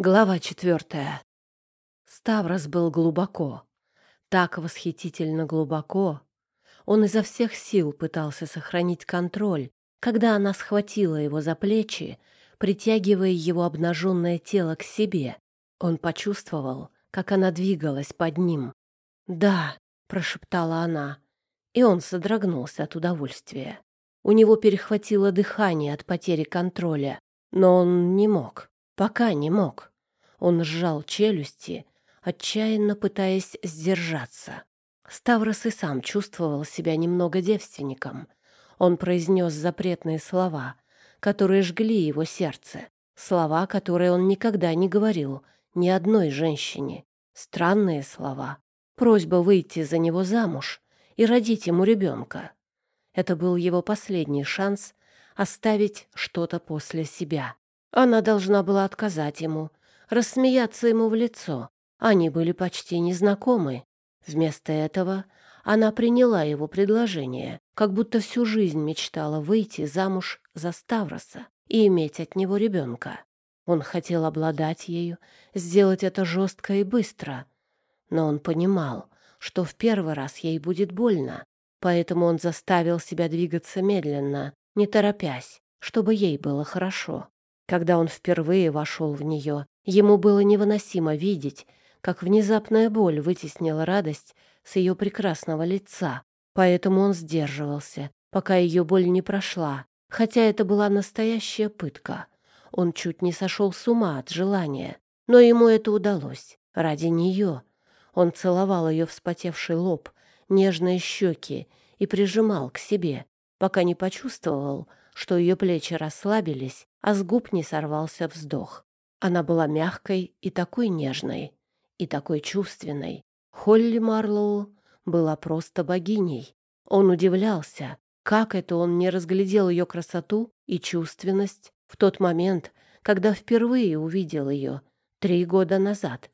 Глава четвертая. Ставрос был глубоко, так восхитительно глубоко. Он изо всех сил пытался сохранить контроль, когда она схватила его за плечи, притягивая его обнаженное тело к себе. Он почувствовал, как она двигалась под ним. «Да», — прошептала она, и он содрогнулся от удовольствия. У него перехватило дыхание от потери контроля, но он не мог. Пока не мог. Он сжал челюсти, отчаянно пытаясь сдержаться. Ставрос и сам чувствовал себя немного девственником. Он произнес запретные слова, которые жгли его сердце. Слова, которые он никогда не говорил ни одной женщине. Странные слова. Просьба выйти за него замуж и родить ему ребенка. Это был его последний шанс оставить что-то после себя. Она должна была отказать ему, рассмеяться ему в лицо. Они были почти незнакомы. Вместо этого она приняла его предложение, как будто всю жизнь мечтала выйти замуж за Ставроса и иметь от него ребенка. Он хотел обладать ею, сделать это жестко и быстро. Но он понимал, что в первый раз ей будет больно, поэтому он заставил себя двигаться медленно, не торопясь, чтобы ей было хорошо. Когда он впервые вошел в нее, ему было невыносимо видеть, как внезапная боль вытеснила радость с ее прекрасного лица. Поэтому он сдерживался, пока ее боль не прошла, хотя это была настоящая пытка. Он чуть не сошел с ума от желания, но ему это удалось. Ради нее. Он целовал ее вспотевший лоб, нежные щеки и прижимал к себе, пока не почувствовал, что ее плечи расслабились, а с губ не сорвался вздох. Она была мягкой и такой нежной, и такой чувственной. Холли Марлоу была просто богиней. Он удивлялся, как это он не разглядел ее красоту и чувственность в тот момент, когда впервые увидел ее три года назад.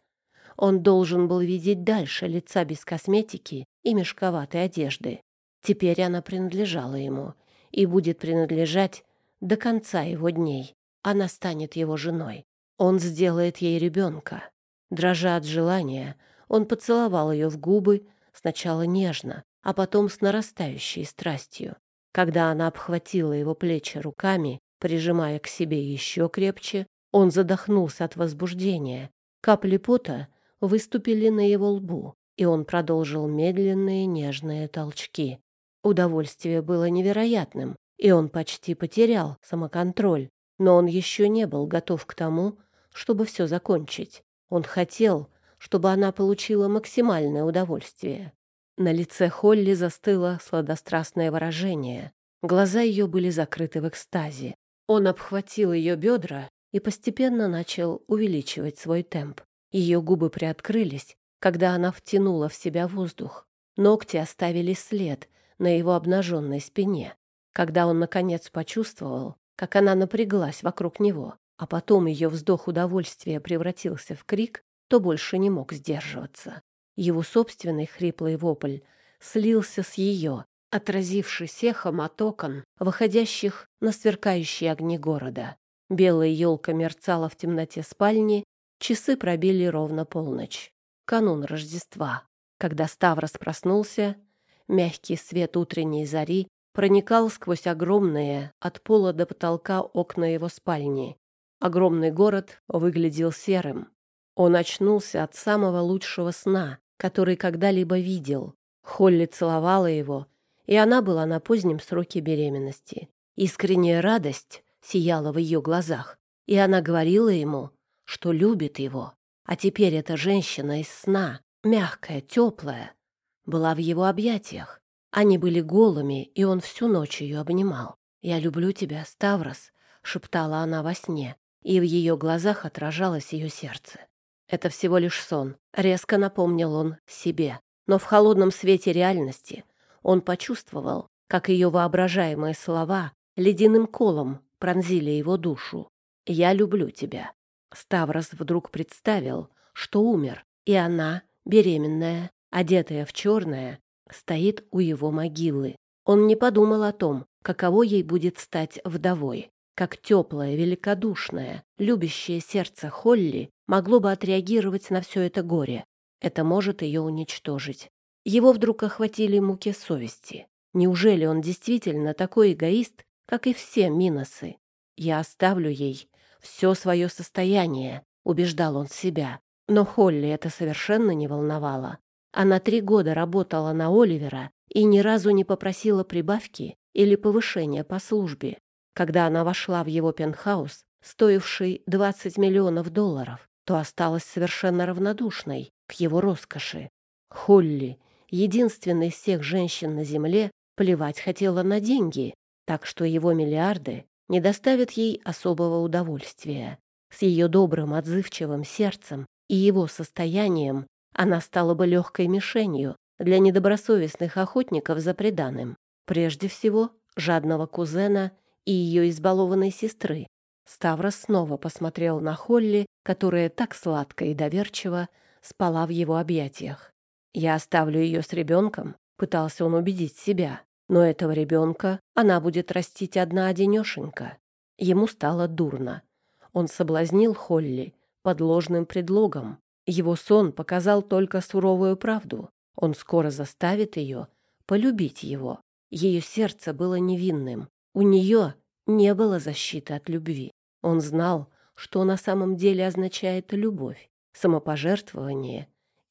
Он должен был видеть дальше лица без косметики и мешковатой одежды. Теперь она принадлежала ему и будет принадлежать до конца его дней. Она станет его женой. Он сделает ей ребенка. Дрожа от желания, он поцеловал ее в губы, сначала нежно, а потом с нарастающей страстью. Когда она обхватила его плечи руками, прижимая к себе еще крепче, он задохнулся от возбуждения. Капли пота выступили на его лбу, и он продолжил медленные нежные толчки. Удовольствие было невероятным, и он почти потерял самоконтроль, но он еще не был готов к тому, чтобы все закончить. Он хотел, чтобы она получила максимальное удовольствие. На лице Холли застыло сладострастное выражение. Глаза ее были закрыты в экстазе. Он обхватил ее бедра и постепенно начал увеличивать свой темп. Ее губы приоткрылись, когда она втянула в себя воздух. Ногти оставили след на его обнаженной спине. Когда он, наконец, почувствовал, как она напряглась вокруг него, а потом ее вздох удовольствия превратился в крик, то больше не мог сдерживаться. Его собственный хриплый вопль слился с ее, отразившись эхом от окон, выходящих на сверкающие огни города. Белая елка мерцала в темноте спальни, часы пробили ровно полночь. Канун Рождества. Когда Ставрос проснулся, мягкий свет утренней зари проникал сквозь огромные от пола до потолка окна его спальни. Огромный город выглядел серым. Он очнулся от самого лучшего сна, который когда-либо видел. Холли целовала его, и она была на позднем сроке беременности. Искренняя радость сияла в ее глазах, и она говорила ему, что любит его. А теперь эта женщина из сна, мягкая, теплая, была в его объятиях. Они были голыми, и он всю ночь ее обнимал. «Я люблю тебя, Ставрос», — шептала она во сне, и в ее глазах отражалось ее сердце. Это всего лишь сон, резко напомнил он себе. Но в холодном свете реальности он почувствовал, как ее воображаемые слова ледяным колом пронзили его душу. «Я люблю тебя». Ставрос вдруг представил, что умер, и она, беременная, одетая в черное, стоит у его могилы. Он не подумал о том, каково ей будет стать вдовой. как теплое, великодушное, любящее сердце Холли могло бы отреагировать на все это горе. Это может ее уничтожить. Его вдруг охватили муки совести. Неужели он действительно такой эгоист, как и все Миносы? Я оставлю ей все свое состояние, убеждал он себя. Но Холли это совершенно не волновало. Она три года работала на Оливера и ни разу не попросила прибавки или повышения по службе. Когда она вошла в его пентхаус, стоивший 20 миллионов долларов, то осталась совершенно равнодушной к его роскоши. Холли, единственной из всех женщин на земле, плевать хотела на деньги, так что его миллиарды не доставят ей особого удовольствия. С ее добрым, отзывчивым сердцем и его состоянием она стала бы легкой мишенью для недобросовестных охотников за преданным. Прежде всего, жадного кузена и ее избалованной сестры. Ставрос снова посмотрел на Холли, которая так сладко и доверчиво спала в его объятиях. «Я оставлю ее с ребенком», — пытался он убедить себя. «Но этого ребенка она будет растить одна-одинешенька». Ему стало дурно. Он соблазнил Холли под ложным предлогом. Его сон показал только суровую правду. Он скоро заставит ее полюбить его. Ее сердце было невинным. У нее не было защиты от любви. Он знал, что на самом деле означает любовь, самопожертвование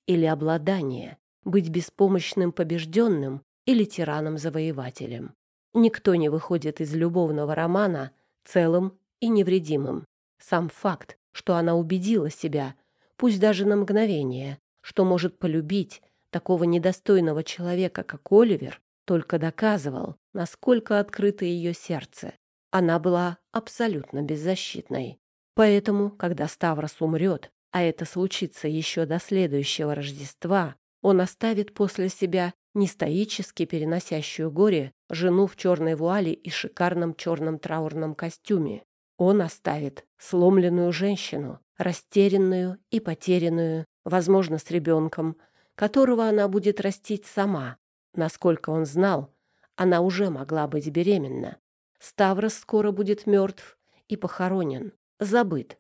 или обладание, быть беспомощным побежденным или тираном-завоевателем. Никто не выходит из любовного романа целым и невредимым. Сам факт, что она убедила себя, пусть даже на мгновение, что может полюбить такого недостойного человека, как Оливер, только доказывал, насколько открыто ее сердце. Она была абсолютно беззащитной. Поэтому, когда Ставрос умрет, а это случится еще до следующего Рождества, он оставит после себя не стоически переносящую горе жену в черной вуале и шикарном черном траурном костюме. Он оставит сломленную женщину, растерянную и потерянную, возможно, с ребенком, которого она будет растить сама. Насколько он знал, она уже могла быть беременна. Ставрос скоро будет мертв и похоронен, забыт.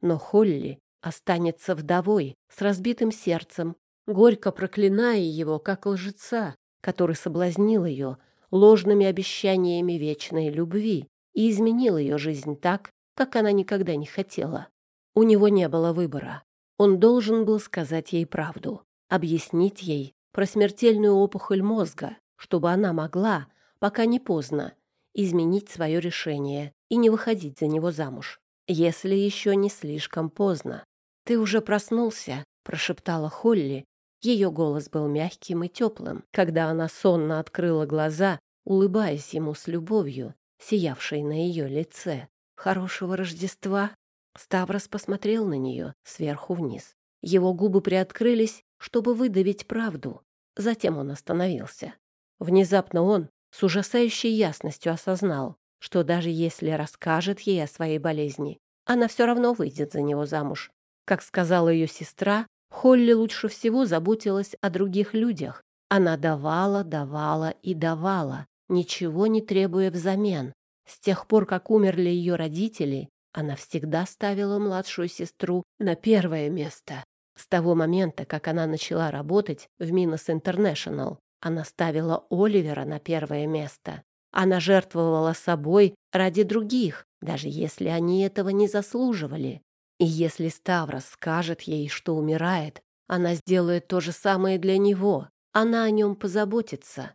Но Холли останется вдовой с разбитым сердцем, горько проклиная его, как лжеца, который соблазнил ее ложными обещаниями вечной любви и изменил ее жизнь так, как она никогда не хотела. У него не было выбора. Он должен был сказать ей правду, объяснить ей про смертельную опухоль мозга, чтобы она могла, пока не поздно, изменить свое решение и не выходить за него замуж, если еще не слишком поздно. «Ты уже проснулся?» — прошептала Холли. Ее голос был мягким и теплым, когда она сонно открыла глаза, улыбаясь ему с любовью, сиявшей на ее лице. «Хорошего Рождества!» Ставрос посмотрел на нее сверху вниз. Его губы приоткрылись, чтобы выдавить правду. Затем он остановился. Внезапно он с ужасающей ясностью осознал, что даже если расскажет ей о своей болезни, она все равно выйдет за него замуж. Как сказала ее сестра, Холли лучше всего заботилась о других людях. Она давала, давала и давала, ничего не требуя взамен. С тех пор, как умерли ее родители, она всегда ставила младшую сестру на первое место. С того момента, как она начала работать в Минос Интернешнл, она ставила Оливера на первое место. Она жертвовала собой ради других, даже если они этого не заслуживали. И если Ставрос скажет ей, что умирает, она сделает то же самое для него. Она о нем позаботится.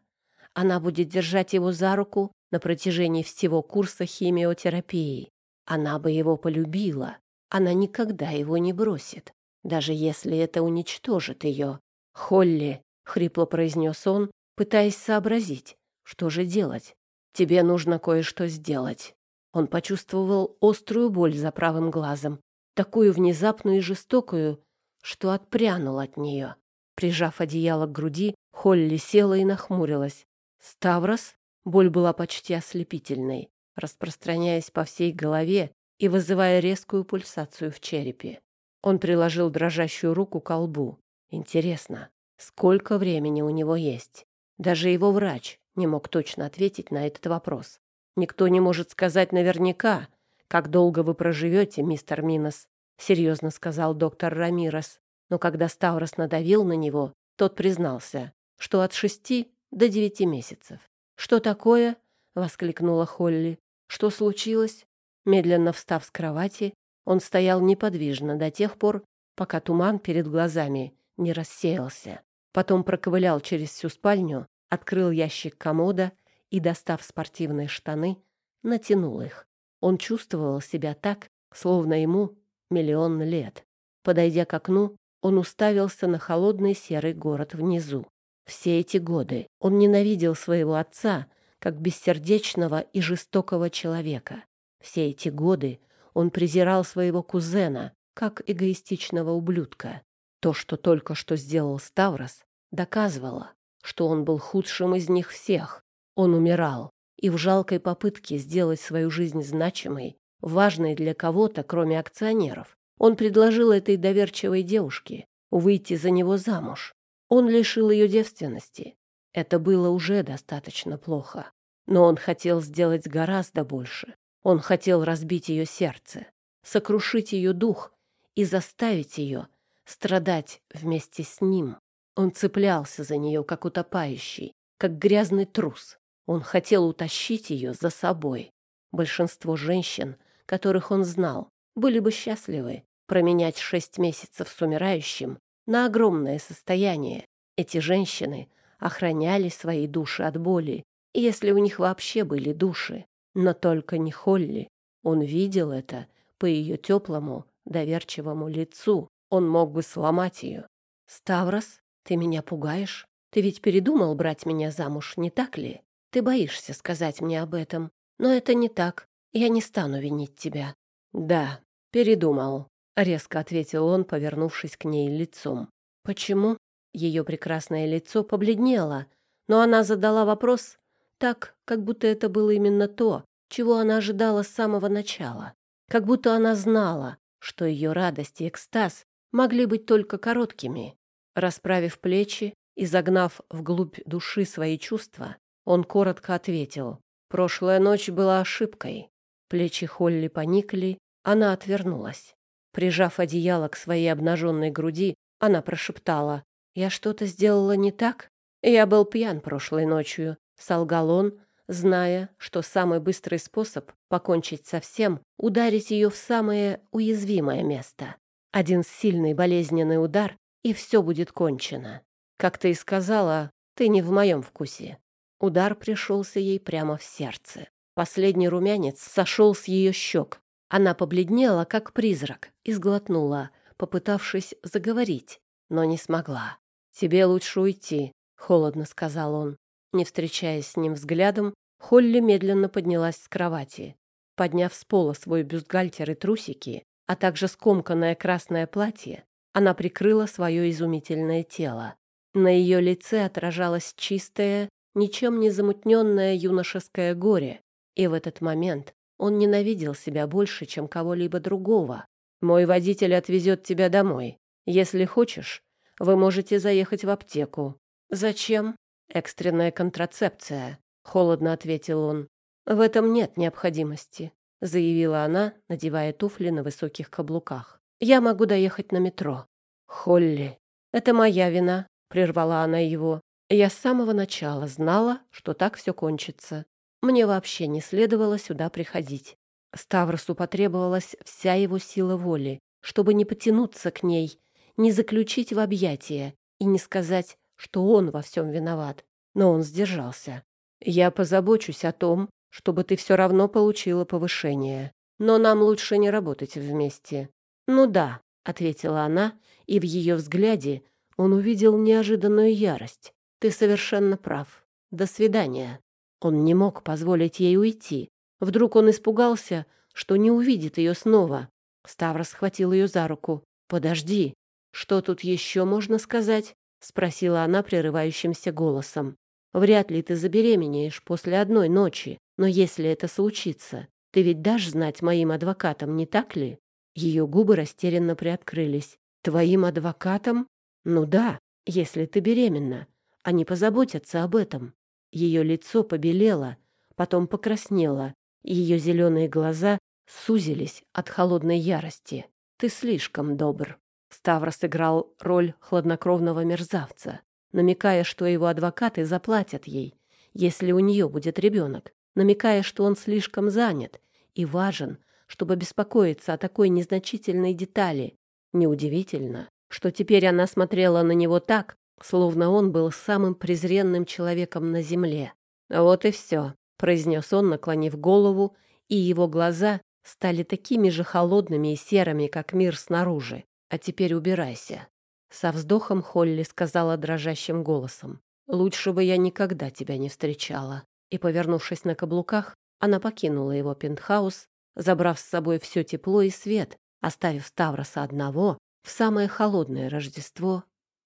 Она будет держать его за руку на протяжении всего курса химиотерапии. Она бы его полюбила. Она никогда его не бросит, даже если это уничтожит ее. Холли — хрипло произнес он, пытаясь сообразить, что же делать. «Тебе нужно кое-что сделать». Он почувствовал острую боль за правым глазом, такую внезапную и жестокую, что отпрянул от нее. Прижав одеяло к груди, Холли села и нахмурилась. «Ставрос?» Боль была почти ослепительной, распространяясь по всей голове и вызывая резкую пульсацию в черепе. Он приложил дрожащую руку к лбу. Интересно, Сколько времени у него есть? Даже его врач не мог точно ответить на этот вопрос. Никто не может сказать наверняка, как долго вы проживете, мистер Минос, серьезно сказал доктор Рамирос. Но когда Ставрос надавил на него, тот признался, что от шести до девяти месяцев. «Что такое?» — воскликнула Холли. «Что случилось?» Медленно встав с кровати, он стоял неподвижно до тех пор, пока туман перед глазами не рассеялся. Потом проковылял через всю спальню, открыл ящик комода и, достав спортивные штаны, натянул их. Он чувствовал себя так, словно ему миллион лет. Подойдя к окну, он уставился на холодный серый город внизу. Все эти годы он ненавидел своего отца как бессердечного и жестокого человека. Все эти годы он презирал своего кузена как эгоистичного ублюдка. То, что только что сделал Ставрос, доказывало, что он был худшим из них всех. Он умирал, и в жалкой попытке сделать свою жизнь значимой, важной для кого-то, кроме акционеров, он предложил этой доверчивой девушке выйти за него замуж. Он лишил ее девственности. Это было уже достаточно плохо. Но он хотел сделать гораздо больше. Он хотел разбить ее сердце, сокрушить ее дух и заставить ее страдать вместе с ним. Он цеплялся за нее, как утопающий, как грязный трус. Он хотел утащить ее за собой. Большинство женщин, которых он знал, были бы счастливы, променять шесть месяцев с умирающим на огромное состояние. Эти женщины охраняли свои души от боли, если у них вообще были души. Но только не Холли. Он видел это по ее теплому, доверчивому лицу. Он мог бы сломать ее. «Ставрос, ты меня пугаешь? Ты ведь передумал брать меня замуж, не так ли? Ты боишься сказать мне об этом. Но это не так. Я не стану винить тебя». «Да, передумал», — резко ответил он, повернувшись к ней лицом. «Почему?» Ее прекрасное лицо побледнело, но она задала вопрос так, как будто это было именно то, чего она ожидала с самого начала. Как будто она знала, что ее радость и экстаз могли быть только короткими. Расправив плечи и загнав вглубь души свои чувства, он коротко ответил. «Прошлая ночь была ошибкой». Плечи Холли поникли, она отвернулась. Прижав одеяло к своей обнаженной груди, она прошептала. «Я что-то сделала не так? Я был пьян прошлой ночью», — солгал он, зная, что самый быстрый способ покончить со всем — ударить ее в самое уязвимое место. Один сильный болезненный удар, и все будет кончено. Как ты и сказала, ты не в моем вкусе. Удар пришелся ей прямо в сердце. Последний румянец сошел с ее щек, она побледнела, как призрак, и сглотнула, попытавшись заговорить, но не смогла. «Тебе лучше уйти», — холодно сказал он. Не встречаясь с ним взглядом, Холли медленно поднялась с кровати. Подняв с пола свой бюстгальтер и трусики, а также скомканное красное платье, она прикрыла свое изумительное тело. На ее лице отражалось чистое, ничем не замутненное юношеское горе, и в этот момент он ненавидел себя больше, чем кого-либо другого. «Мой водитель отвезет тебя домой. Если хочешь, вы можете заехать в аптеку». «Зачем?» «Экстренная контрацепция», — холодно ответил он. «В этом нет необходимости», — заявила она, надевая туфли на высоких каблуках. «Я могу доехать на метро». «Холли, это моя вина», — прервала она его. «Я с самого начала знала, что так все кончится. Мне вообще не следовало сюда приходить. Ставросу потребовалась вся его сила воли, чтобы не потянуться к ней, не заключить в объятия и не сказать, что он во всем виноват. Но он сдержался. «Я позабочусь о том, чтобы ты все равно получила повышение. Но нам лучше не работать вместе». «Ну да», — ответила она, и в ее взгляде он увидел неожиданную ярость. «Ты совершенно прав. До свидания». Он не мог позволить ей уйти. Вдруг он испугался, что не увидит ее снова. Ставрос схватил ее за руку. «Подожди, что тут еще можно сказать?» — спросила она прерывающимся голосом. «Вряд ли ты забеременеешь после одной ночи, но если это случится, ты ведь дашь знать моим адвокатам, не так ли?» Ее губы растерянно приоткрылись. «Твоим адвокатам? Ну да, если ты беременна. Они позаботятся об этом. Ее лицо побелело, потом покраснела, и ее зеленые глаза сузились от холодной ярости. «Ты слишком добр». Ставрос сыграл роль хладнокровного мерзавца, намекая, что его адвокаты заплатят ей, если у нее будет ребенок, намекая, что он слишком занят и важен, чтобы беспокоиться о такой незначительной детали. Неудивительно, что теперь она смотрела на него так, словно он был самым презренным человеком на земле. «Вот и все», — произнес он, наклонив голову, и его глаза стали такими же холодными и серыми, как мир снаружи. «А теперь убирайся». Со вздохом Холли сказала дрожащим голосом. «Лучше бы я никогда тебя не встречала». И, повернувшись на каблуках, она покинула его пентхаус, забрав с собой все тепло и свет, оставив Ставроса одного в самое холодное Рождество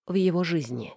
в его жизни.